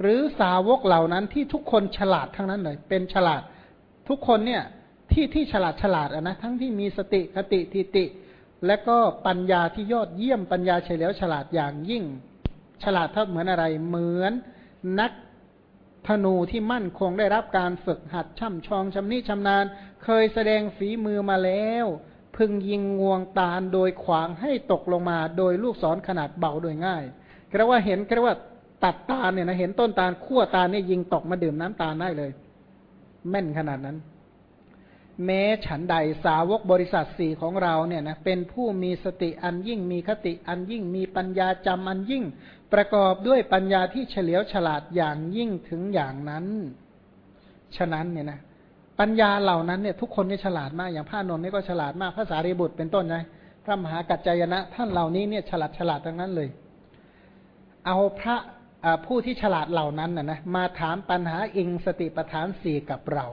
หรือสาวกเหล่านั้นที่ทุกคนฉลาดทั้งนั้นเลย เป็นฉลาดทุกคนเนี่ยที่ที่ฉลาดฉลาดอะนะทั้งที่มีสติคติทิติ และก็ปัญญาที่ยอดเยี่ยมปัญญาเฉลียวฉลาดอย่างยิ่ง ฉลาดเท่าเหมือนอะไรเหมือนนักธนูที่มั่นคงได้รับการฝึกหัดช่ำชองชำนิชำนาญ เคยแสดงฝีมือมาแล้ว พึงยิงงวงตาลโดยขวางให้ตกลงมา โดยลูกศรขนาดเบาโดยง่ายกระว่าเห็นกระว่า ตัดตาเนี่ยนะเห็นต้นตาลขั้วตาเนี่ยยิงตกมาดื่มน้ำตาลได้เลย แม่นขนาดนั้น แม้ฉันใดสาวกบริษัทสี่ของเราเนี่ยนะเป็นผู้มีสติอันยิ่งมีคติอันยิ่งมีปัญญาจำอันยิ่ง ประกอบด้วยปัญญาที่เฉลียวฉลาดอย่างยิ่งถึงอย่างนั้น ฉะนั้นเนี่ยนะปัญญาเหล่านั้นเนี่ยทุกคนเนี่ยฉลาดมากอย่างพระนนท์นี่ก็ฉลาดมากพระสารีบุตรเป็นต้นนะพระมหากัจจายนะ ท่านเหล่านี้เนี่ยฉลาดฉลาดทั้งนั้นเลย เอาพระ ผู้ที่ฉลาดเหล่านั้นนะนะมาถามปัญหาอิงสติปทานสี่กับเรา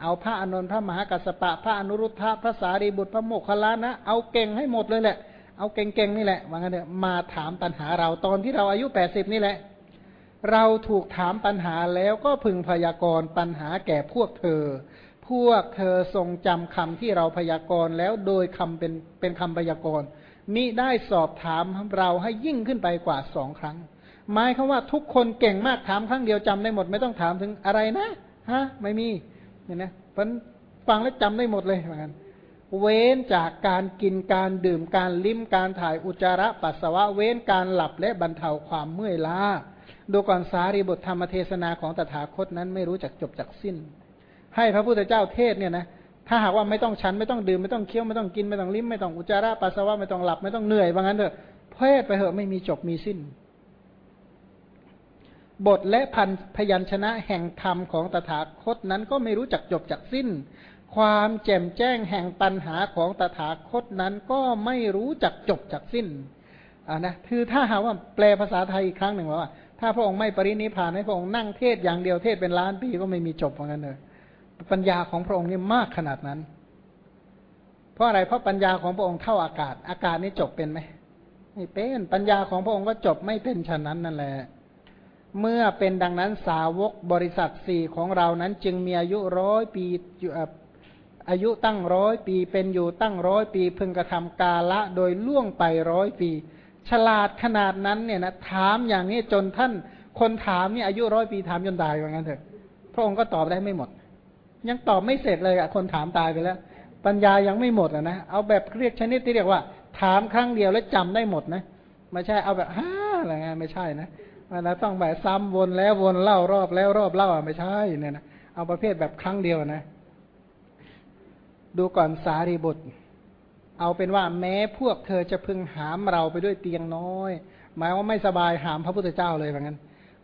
เอาพระอนุนพระมหากัสปะ พระอนุรุทธะพระสารีบุตรพระโมคคัลลานะ เอาเก่งให้หมดเลยแหละ เอาเก่งๆนี่แหละว่างั้นเถอะมาถามปัญหาเราตอนที่เราอายุแปดสิบนี่แหละ เราถูกถามปัญหาแล้วก็พึงพยากรณ์ปัญหาแก่พวกเธอ พวกเธอทรงจำคำที่เราพยากรณ์แล้วโดยคำเป็นเป็นคำพยากรณ์มิได้สอบถามเราให้ยิ่งขึ้นไปกว่าสองครั้ง หมายคือว่าทุกคนเก่งมากถามครั้งเดียวจำได้หมด ไม่ต้องถามถึงอะไรนะฮะไม่มีเห็นไหมพราะฟังแล้วจำได้หมดเลยเหมือนกันเว้นจากการกินการดื่มการลิ้มการถ่ายอุจจาระปัสสาวะเว้นการหลับและบรรเทาความเมื่อยล้าดูก่อนสารีบทธรรมเทศนาของตถาคตนั้นไม่รู้จักจบจักสิ้น ให้พระพุทธเจ้าเทศเนี่ยนะถ้าหากว่าไม่ต้องฉันไม่ต้องดื่มไม่ต้องเคี้ยวไม่ต้องกินไม่ต้องลิ้มไม่ต้องอุจจาระปัสสาวะไม่ต้องหลับไม่ต้องเหนื่อยว่างั้นเถอะเทศไปเถอะไม่มีจบมีสิ้น บทและพันพยัญชนะแห่งธรรมของตถาคตนั้นก็ไม่รู้จักจบจักสิ้น ความแจ่มแจ้งแห่งปัญหาของตถาคตนั้นก็ไม่รู้จักจบจักสิ้นอ่านะคือถ้าหาว่าแปลภาษาไทยอีกครั้งหนึ่งว่า ถ้าพระองค์ไม่ปรินิพานให้พระองค์นั่งเทศอย่างเดียวเทศเป็นล้านปีก็ไม่มีจบเหมือนกันเลยปัญญาของพระองค์นี่มากขนาดนั้น เพราะอะไรเพราะปัญญาของพระองค์เท่าอากาศ อากาศนี่จบเป็นไหมไม่เป็นปัญญาของพระองค์ก็จบไม่เป็นฉะนั้นนั่นแหละ เมื่อเป็นดังนั้นสาวกบริษัทสี่ของเรานั้นจึงมีอายุร้อยปีอายุตั้งร้อยปี เป็นอยู่ตั้งร้อยปีพึงกระทำกาละโดยล่วงไปร้อยปี ฉลาดขนาดนั้นเนี่ยนะถามอย่างนี้จนท่านคนถามเนี่ยอายุร้อยปีถามจนตายว่างั้นเถอะพระองค์ก็ตอบได้ไม่หมด ยังตอบไม่เสร็จเลยอะคนถามตายไปแล้ว ปัญญายังไม่หมดอะนะเอาแบบเรียกชนิดที่เรียกว่า ถามครั้งเดียวแล้วจำได้หมดนะไม่ใช่เอาแบบฮ่าอะไรเงี้ยไม่ใช่นะ มันต้องแบบซ้ำวนแล้ววนเล่ารอบแล้วรอบเล่าอะไม่ใช่เนี่ยนะเอาประเภทแบบครั้งเดียวนะ ดูก่อนสารีบุตร เอาเป็นว่าแม้พวกเธอจะพึงหามเราไปด้วยเตียงน้อย หมายว่าไม่สบายหามพระพุทธเจ้าเลยเหมือนกัน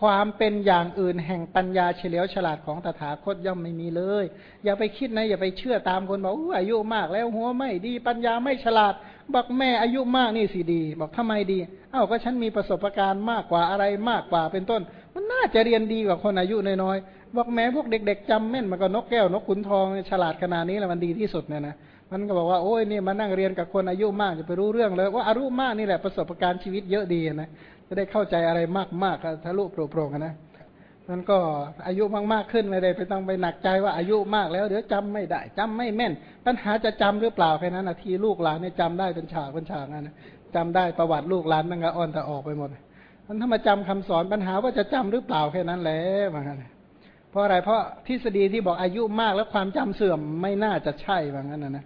ความเป็นอย่างอื่นแห่งปัญญาเฉลียวฉลาดของตถาคตย่อมไม่มีเลย อย่าไปคิดนะ อย่าไปเชื่อตามคนบอกอายุมากแล้วหัวไม่ดีปัญญาไม่ฉลาด บอกแม่อายุมากนี่สิดี บอกทำไมดี เอ้าก็ฉันมีประสบการณ์มากกว่าอะไรมากกว่าเป็นต้น มันน่าจะเรียนดีกว่าคนอายุน้อยๆบอกแม้พวกเด็ก ๆจำแม่นมันก็นกแก้วนกขุนทองฉลาดขนาดนี้แหละมันดีที่สุดเนี่ยนะมันก็บอกว่าโอ้ยนี่มานั่งเรียนกับคนอายุมากจะไปรู้เรื่องเลยว่าอายุมากนี่แหละประสบการณ์ชีวิตเยอะดีนะจะได้เข้าใจอะไรมากๆทะลุโปร่งๆนะ มันก็อายุมากๆขึ้นไม่ได้ไปต้องไปหนักใจว่าอายุมากแล้วเดี๋ยวจำไม่ได้จำไม่แม่น ปัญหาจะจำหรือเปล่าแค่นั้นนะทีลูกหลานเนี่ยจำได้เป็นฉากเป็นฉากนะจำได้ประวัติลูกหลานมันก็อ่อนแต่ออกไปหมดมันถ้ามาจำคำสอนปัญหาว่าจะจำหรือเปล่าแค่นั้นแหละมันเพราะอะไรเพราะทฤษฎีที่บอกอายุมากแล้วความจำเสื่อมไม่น่าจะใช่ว่างั้นนะนะ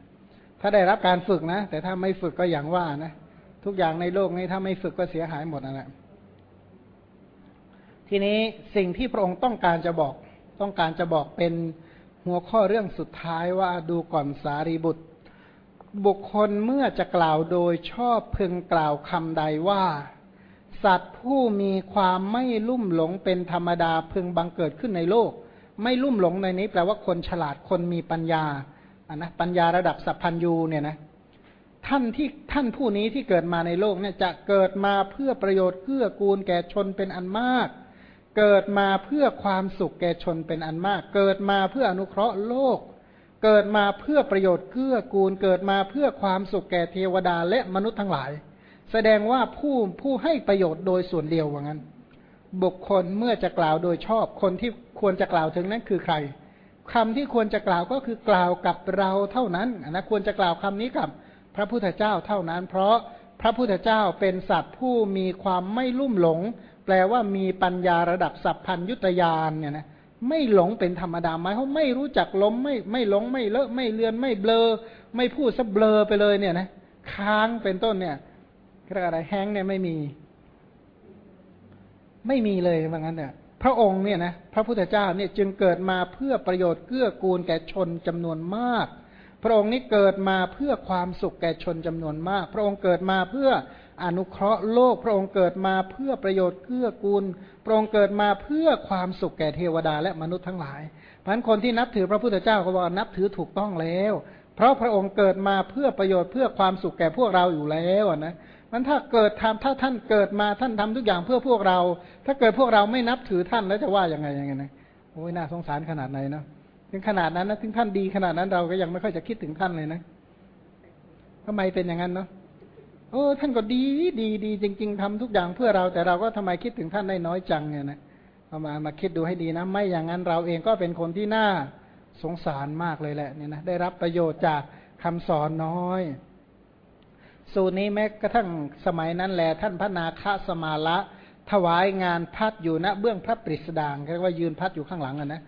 ถ้าได้รับการฝึกนะ แต่ถ้าไม่ฝึกก็อย่างว่านะทุกอย่างในโลกนี้ถ้าไม่ฝึกก็เสียหายหมดนั่นแหละ ทีนี้สิ่งที่พระองค์ต้องการจะบอกต้องการจะบอกเป็นหัวข้อเรื่องสุดท้ายว่าดูก่อนสารีบุตร บุคคลเมื่อจะกล่าวโดยชอบพึงกล่าวคำใดว่า สัตว์ผู้มีความไม่ลุ่มหลงเป็นธรรมดาพึงบังเกิดขึ้นในโลก ไม่ลุ่มหลงในนี้แปลว่าคนฉลาดคนมีปัญญาอะนะปัญญาระดับสัพพัญญูเนี่ยนะท่านที่ท่านผู้นี้ที่เกิดมาในโลกเนี่ยจะเกิดมาเพื่อประโยชน์เพื่อกูลแก่ชนเป็นอันมาก เกิดมาเพื่อความสุขแก่ชนเป็นอันมาก เกิดมาเพื่ออนุเคราะห์โลก เกิดมาเพื่อประโยชน์เพื่อกูล เกิดมาเพื่อความสุขแก่เทวดาและมนุษย์ทั้งหลาย แสดงว่าผู้ผู้ให้ประโยชน์โดยส่วนเดียวว่างั้น บุคคลเมื่อจะกล่าวโดยชอบ คนที่ควรจะกล่าวถึงนั้นคือใครคำที่ควรจะกล่าวก็คือกล่าวกับเราเท่านั้นนะควรจะกล่าวคำนี้กับพระพุทธเจ้าเท่านั้น เพราะพระพุทธเจ้าเป็นสัตว์ผู้มีความไม่ลุ่มหลง แปลว่ามีปัญญาระดับสัพพัญยุตยานเนี่ยนะไม่หลงเป็นธรรมดาหมายเขาไม่รู้จักล้มไม่ไม่หลงไม่เลอะไม่เลือนไม่เบลอ ไม่พูดซะเบลอไปเลยเนี่ยนะค้างเป็นต้นเนี่ยเรียกอะไรแห้งเนี่ยไม่มี ไม่มีเลยว่างั้นเนี่ยพระองค์เนี่ยนะพระพุทธเจ้าเนี่ยจึงเกิดมาเพื่อประโยชน์เกื้อกูลแก่ชนจำนวนมาก พระองค์นี้เกิดมาเพื่อความสุขแก่ชนจำนวนมาก พระองค์เกิดมาเพื่อ อนุเคราะห์โลกพระองค์เกิดมาเพื่อประโยชน์เกื้อกูล พระองค์เกิดมาเพื่อความสุขแก่เทวดาและมนุษย์ทั้งหลายเพราะนั้นคนที่นับถือพระพุทธเจ้าก็บอกนับถือถูกต้องแล้ว เพราะพระองค์เกิดมาเพื่อประโยชน์เพื่อความสุขแก่พวกเราอยู่แล้วนะมันถ้าเกิดทำถ้าท่านเกิดมาท่านทำทุกอย่างเพื่อพวกเรา ถ้าเกิดพวกเราไม่นับถือท่านแล้วจะว่ายังไงยังไงนะโอ้ยน่าสงสารขนาดไหนเนาะถึงขนาดนั้นนะถึงท่านดีขนาดนั้นเราก็ยังไม่ค่อยจะคิดถึงท่านเลยนะทำไมเป็นอย่างนั้นเนาะ โอ้ท่านก็ดีดีดีจริง ๆทำทุกอย่างเพื่อเรา แต่เราก็ทำไมคิดถึงท่านได้น้อยจังเนี่ยนะเอามามาคิดดูให้ดีนะ ไม่อย่างนั้นเราเองก็เป็นคนที่น่าสงสารมากเลยแหละเนี่ยนะได้รับประโยชน์จากคำสอนน้อย สูตรนี้แม้กระทั่งสมัยนั้นแหละท่านพระนาคสมาละถวายงานพัดอยู่ณเบื้องพระปริสดางเรียกว่ายืนพัดอยู่ข้างหลังนะ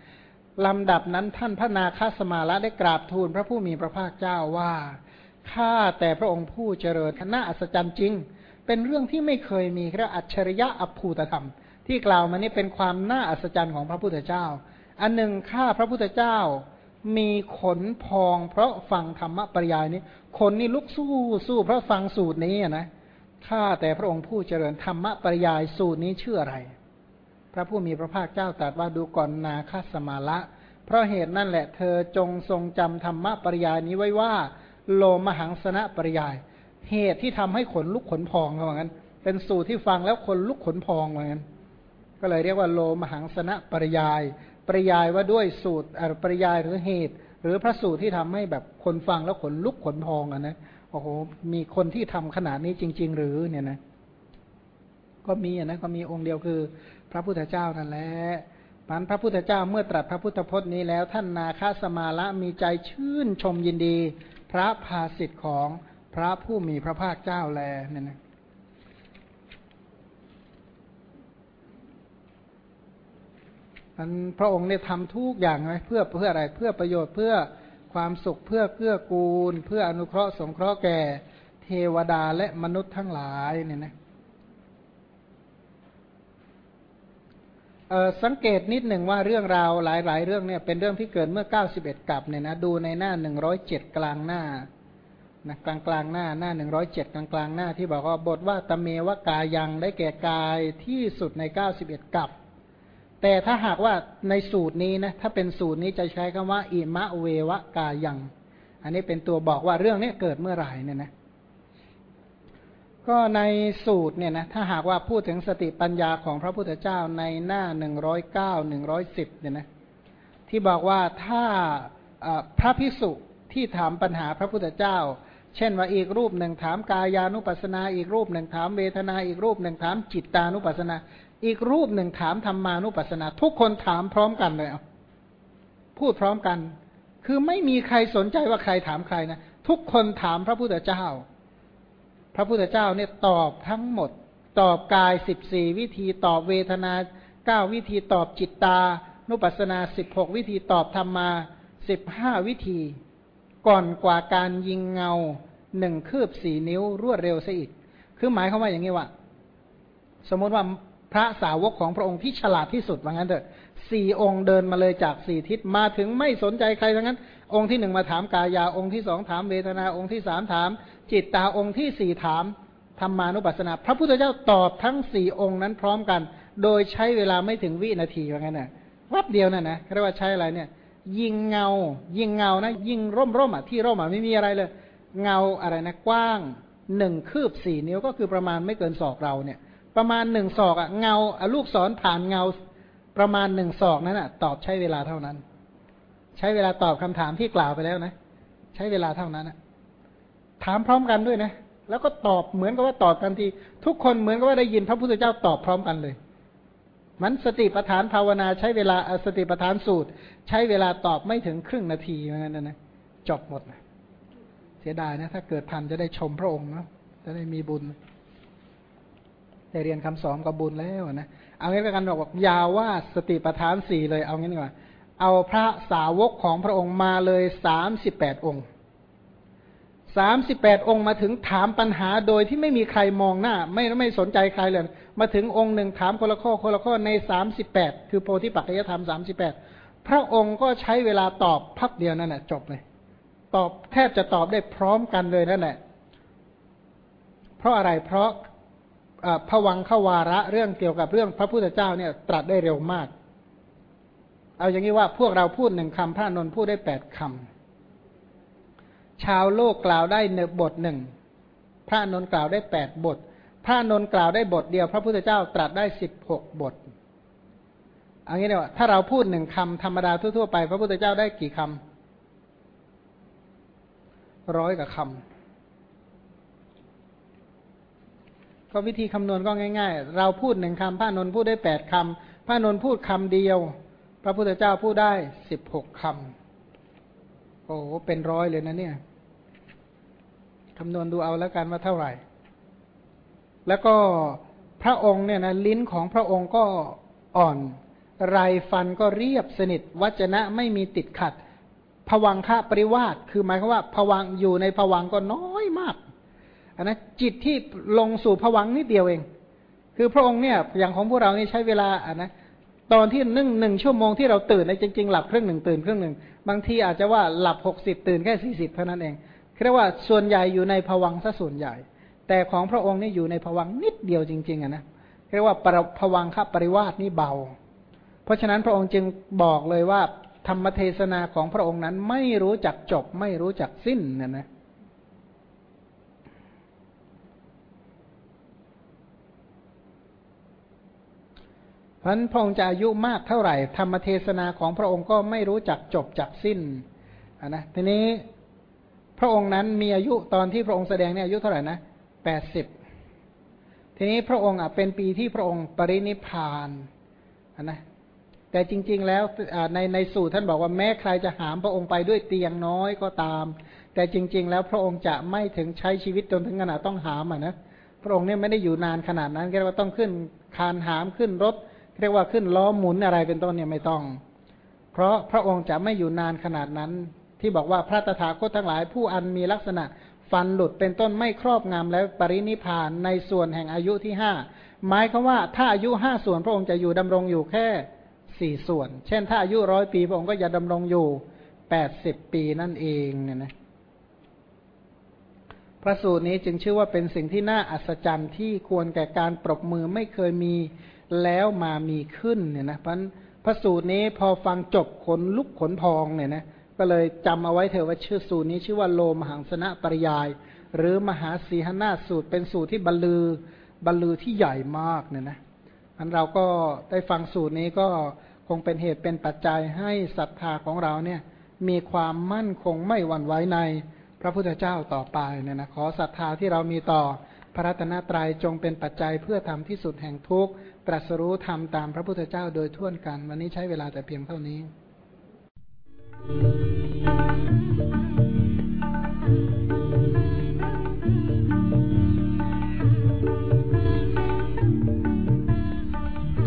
ลำดับนั้นท่านพระนาคสมาละได้กราบทูลพระผู้มีพระภาคเจ้าว่า ข้าแต่พระองค์ผู้เจริญน่าอัศจรรย์จริง เป็นเรื่องที่ไม่เคยมีเรียกอัจฉริยะอภูตธรรม ที่กล่าวมานี้เป็นความน่าอัศจรรย์ของพระพุทธเจ้า อันหนึ่งข้าพระพุทธเจ้ามีขนพอง เพราะฟังธรรมปริยายนี้คนนี่ลุกสู้สู้เพราะฟังสูตรนี้นะข้าแต่พระองค์ผู้เจริญธรรมปริยายสูตรนี้ชื่ออะไร พระผู้มีพระภาคเจ้าตรัสว่าดูก่อนนาคสมาละ เพราะเหตุนั่นแหละเธอจงทรงจำธรรมปริยายนี้ไว้ว่า โลมหังสนะปริยาย เหตุที่ทำให้ขนลุกขนพองเขาบอกงั้น เป็นสูตรที่ฟังแล้วขนลุกขนพองเหมือนกันก็เลยเรียกว่าโลมหังสนะปริยาย ปริยายว่าด้วยสูตรปริยายหรือเหตุ หรือพระสูตรที่ทำให้แบบคนฟังแล้วขนลุกขนพองอะนะโอ้โหมีคนที่ทำขนาดนี้จริง ๆ หรือเนี่ยนะก็มีนะก็มีองค์เดียวคือ พระพุทธเจ้านั่นแหละมันพระพุทธเจ้าเมื่อตรัสพระพุทธพจน์นี้แล้วท่านนาคาสมาละมีใจชื่นชมยินดี พระภาสิทธิ์ของพระผู้มีพระภาคเจ้าแลเนี่ยนะมันพระองค์เนี่ยทำทุกอย่างไหมเพื่อเพื่ออะไรเพื่อประโยชน์เพื่อความสุขเพื่อเพื่อกูล เพื่ออนุเคราะห์สงเคราะห์แก่ เทวดาและมนุษย์ทั้งหลายเนี่ยนะ สังเกตนิดหนึ่งว่าเรื่องราวหลาย ๆ เรื่องเนี่ยเป็นเรื่องที่เกิดเมื่อเก้าสิบเอ็ดกับเนี่ยนะดูในหน้าหนึ่งร้อยเจ็ดกลางหน้านะกลางกลางหน้าหน้าหนึ่งร้อยเจ็ดกลางกลางหน้าที่บอกว่าบทว่าตเมวกายังได้แก่กายที่สุดในเก้าสิบเอ็ดกับ แต่ถ้าหากว่าในสูตรนี้นะถ้าเป็นสูตรนี้จะใช้คำว่าอิมะเววกายัง อันนี้เป็นตัวบอกว่าเรื่องนี้เกิดเมื่อไหร่เนี่ยนะ ก็ในสูตรเนี่ยนะถ้าหากว่าพูดถึงสติปัญญาของพระพุทธเจ้าในหน้าหนึ่งร้อยเก้าหนึ่งร้อยสิบเนี่ยนะที่บอกว่าถ้าพระพิสุที่ถามปัญหาพระพุทธเจ้า เช่นว่าอีกรูปหนึ่งถามกายานุปัสนา อีกรูปหนึ่งถามเวทนา อีกรูปหนึ่งถามจิตตานุปัสนา อีกรูปหนึ่งถามธรรมานุปัสสนา ทุกคนถามพร้อมกันเลยพูดพร้อมกัน คือไม่มีใครสนใจว่าใครถามใครนะทุกคนถามพระพุทธเจ้า พระพุทธเจ้าเนี่ยตอบทั้งหมด ตอบกายสิบสี่วิธีตอบเวทนาเก้าวิธีตอบจิตตา นุปัสสนาสิบหกวิธีตอบธรรมาสิบห้าวิธี ก่อนกว่าการยิงเงาหนึ่งคืบสี่นิ้วรวดเร็วซะอีก คือหมายเขาว่าอย่างนี้ว่า สมมติว่าพระสาวกของพระองค์ที่ฉลาดที่สุดว่างั้นเถอะ สี่องค์เดินมาเลยจากสี่ทิศมาถึงไม่สนใจใครทั้งนั้น องค์ที่หนึ่งมาถามกายาองค์ที่สองถามเวทนาองค์ที่สามถาม จิตตาองค์ที่สี่ถามธรรมานุปัสสนา พระพุทธเจ้าตอบทั้งสี่องค์นั้นพร้อมกัน โดยใช้เวลาไม่ถึงวินาทีว่างั้นน่ะวัดเดียวนั่นนะเรียกว่าใช้อะไรเนี่ย ยิงเงา ยิงเงานะ ยิงร่มร่มอะที่ร่มอะไม่มีอะไรเลย เงาอะไรนะกว้างหนึ่งคืบสี่นิ้วก็คือประมาณไม่เกินศอกเราเนี่ย ประมาณหนึ่งศอกอะเงาลูกศรผ่านเงา ประมาณหนึ่งศอกนั้นอะตอบใช้เวลาเท่านั้น ใช้เวลาตอบคำถามที่กล่าวไปแล้วนะ ใช้เวลาเท่านั้นอะถามพร้อมกันด้วยนะ แล้วก็ตอบเหมือนกับว่าตอบกันที ทุกคนเหมือนกับว่าได้ยินพระพุทธเจ้าตอบพร้อมกันเลย มันสติปัฏฐานภาวนาใช้เวลาสติปัฏฐานสูตร ใช้เวลาตอบไม่ถึงครึ่งนาทีเหมือนกันนะจบหมดนะเสียดายนะ ถ้าเกิดทันจะได้ชมพระองค์นะจะได้มีบุญได้เรียนคำสอนก็บุญแล้วนะ เอางี้แล้วกันบอกยาวว่าสติปัฏฐานสี่เลยเอางี้ดีกว่า เอาพระสาวกของพระองค์มาเลยสามสิบแปดองค์สามสิบแปดองค์มาถึงถามปัญหาโดยที่ไม่มีใครมองหน้า ไม่ไม่สนใจใครเลย มาถึงองค์หนึ่งถามคนละข้อคนละข้อในสามสิบแปดคือโพธิปัจจยธรรมสามสิบแปดพระองค์ก็ใช้เวลาตอบพักเดียวนั่นแหละจบเลย ตอบแทบจะตอบได้พร้อมกันเลยนั่นแหละเพราะอะไรเพราะ พวังขวาระเรื่องเกี่ยวกับเรื่องพระพุทธเจ้าเนี่ย ตรัสได้เร็วมาก เอาอย่างนี้ว่าพวกเราพูดหนึ่งคำพระนนท์พูดได้แปดคำชาวโลกกล่าวได้หนึ่งบทหนึ่งพระนนท์กล่าวได้แปดบท พระนนท์กล่าวได้บทเดียว พระพุทธเจ้าตรัสได้สิบหกบทเอางี้เนี่ยว่าถ้าเราพูดหนึ่งคำธรรมดาทั่วๆไป พระพุทธเจ้าได้กี่คำร้อยกับคำ ก็วิธีคำนวณก็ง่าย ๆ เราพูดหนึ่งคำพระนนพูดได้แปดคำพระนนพูดคำเดียว พระพุทธเจ้าพูดได้สิบหกคำโอ้เป็นร้อยเลยนะเนี่ยคำนวณดูเอาแล้วกันว่าเท่าไหร่ แล้วก็พระองค์เนี่ยนะลิ้นของพระองค์ก็อ่อนไรฟันก็เรียบสนิทวัจนะไม่มีติดขัดผวังค่าปริวาสคือหมายความว่าผวังอยู่ในผวังก็น้อยมาก อันนะจิตที่ลงสู่ผวังนิดเดียวเอง คือพระองค์เนี่ยอย่างของพวกเรานี่ใช้เวลาอะนะตอนที่นึ่งหนึ่งชั่วโมงที่เราตื่นในจริง ๆ หลับครึ่งหนึ่งตื่นครึ่งหนึ่งบางทีอาจจะว่าหลับหกสิบตื่นแค่สี่สิบเท่านั้นเองเรียกว่าส่วนใหญ่อยู่ในผวังซะส่วนใหญ่ แต่ของพระองค์นี่อยู่ในผวังนิดเดียวจริง ๆอะนะเรียกว่าผวังคับปริวาสนี่เบา เพราะฉะนั้นพระองค์จึงบอกเลยว่าธรรมเทศนาของพระองค์นั้นไม่รู้จักจบไม่รู้จักสิ้นนะนะ พราะพระองค์จะอายุมากเท่าไหร่ ธรรมเทศนาของพระองค์ก็ไม่รู้จักจบจักสิ้นนะทีนี้พระองค์นั้นมีอายุตอนที่พระองค์แสดงเนี่ยอายุเท่าไหร่นะแปดสิบทีนี้พระองค์อะเป็นปีที่พระองค์ปรินิพานนะแต่จริง ๆ แล้วในในสูตรท่านบอกว่าแม้ใครจะหามพระองค์ไปด้วยเตียงน้อยก็ตาม แต่จริง ๆ แล้วพระองค์จะไม่ถึงใช้ชีวิตจนถึงขนาดต้องหามอะนะพระองค์เนี่ยไม่ได้อยู่นานขนาดนั้นแค่ว่าต้องขึ้นคานหามขึ้นรถ เรียกว่าขึ้นล้อหมุนอะไรเป็นต้นเนี่ยไม่ต้อง เพราะพระองค์จะไม่อยู่นานขนาดนั้น ที่บอกว่าพระตถาคตทั้งหลายผู้อันมีลักษณะฟันหลุดเป็นต้นไม่ครอบงำแล้วปรินิพานในส่วนแห่งอายุที่ห้าหมายคือว่าถ้าอายุห้าส่วนพระองค์จะอยู่ดำรงอยู่แค่สี่ส่วน เช่น ถ้าอายุร้อยปีพระองค์ก็จะดำรงอยู่แปดสิบปีนั่นเองเนี่ยนะพระสูตรนี้จึงชื่อว่าเป็นสิ่งที่น่าอัศจรรย์ที่ควรแก่การปรบมือไม่เคยมี แล้วมามีขึ้นเนี่ยนะเพราะพระสูตรนี้พอฟังจบขนลุกขนพองเนี่ยนะก็เลยจำเอาไว้เถอะว่าชื่อสูตรนี้ชื่อว่าโลมหังสนะปริยาย หรือมหาสีหนาสูตรเป็นสูตรที่บรรลือบรรลือที่ใหญ่มากเนี่ยนะอันเราก็ได้ฟังสูตรนี้ก็คงเป็นเหตุเป็นปัจจัยให้ศรัทธาของเราเนี่ยมีความมั่นคงไม่หวั่นไหวในพระพุทธเจ้าต่อไปเนี่ยนะขอศรัทธาที่เรามีต่อ พระรัตนตรัยจงเป็นปัจจัยเพื่อทำที่สุดแห่งทุกข์ตรัสรู้ธรรมตามพระพุทธเจ้าโดยทั่วนกัน วันนี้ใช้เวลาแต่เพียงเท่านี้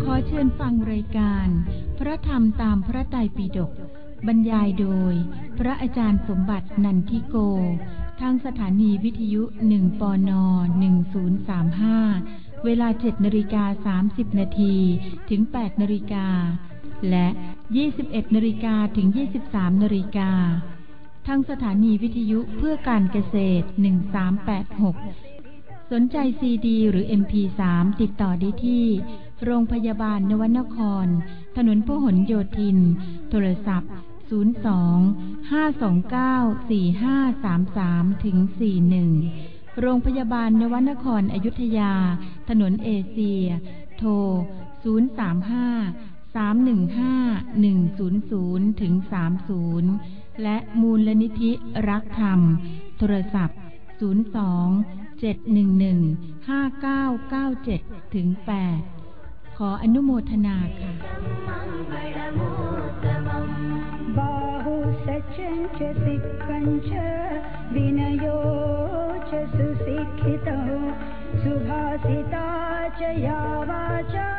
ขอเชิญฟังรายการ พระธรรมตามพระไตรปิฎกบรรยายโดย พระอาจารย์สมบัตินันทิโก ทางสถานีวิทยุ 1 ปน 1035 เวลา 7นาฬิกา30 นาทีถึง 8นาฬิกา และ 21นาฬิกาถึง 23นาฬิกา ทางสถานีวิทยุเพื่อการเกษตร 1386 สนใจซีดีหรือ MP3 ติดต่อได้ที่ โรงพยาบาลนวนคร ถนนพหลโยธิน โทรศัพท์ 02 529 4533 ถึง 41 โรงพยาบาลนวนครอยุธยา ถนนเอเชีย โทร 035 315 100 ถึง 30 และมูลลนิธิรักธรรม โทรศัพท์ 02 711 5997 ถึง 8 ขออนุโมทนาค่ะ बाहु सचं च सिक्कं च विनयो च सुशिक्षितो सुभाषिता च या वाचा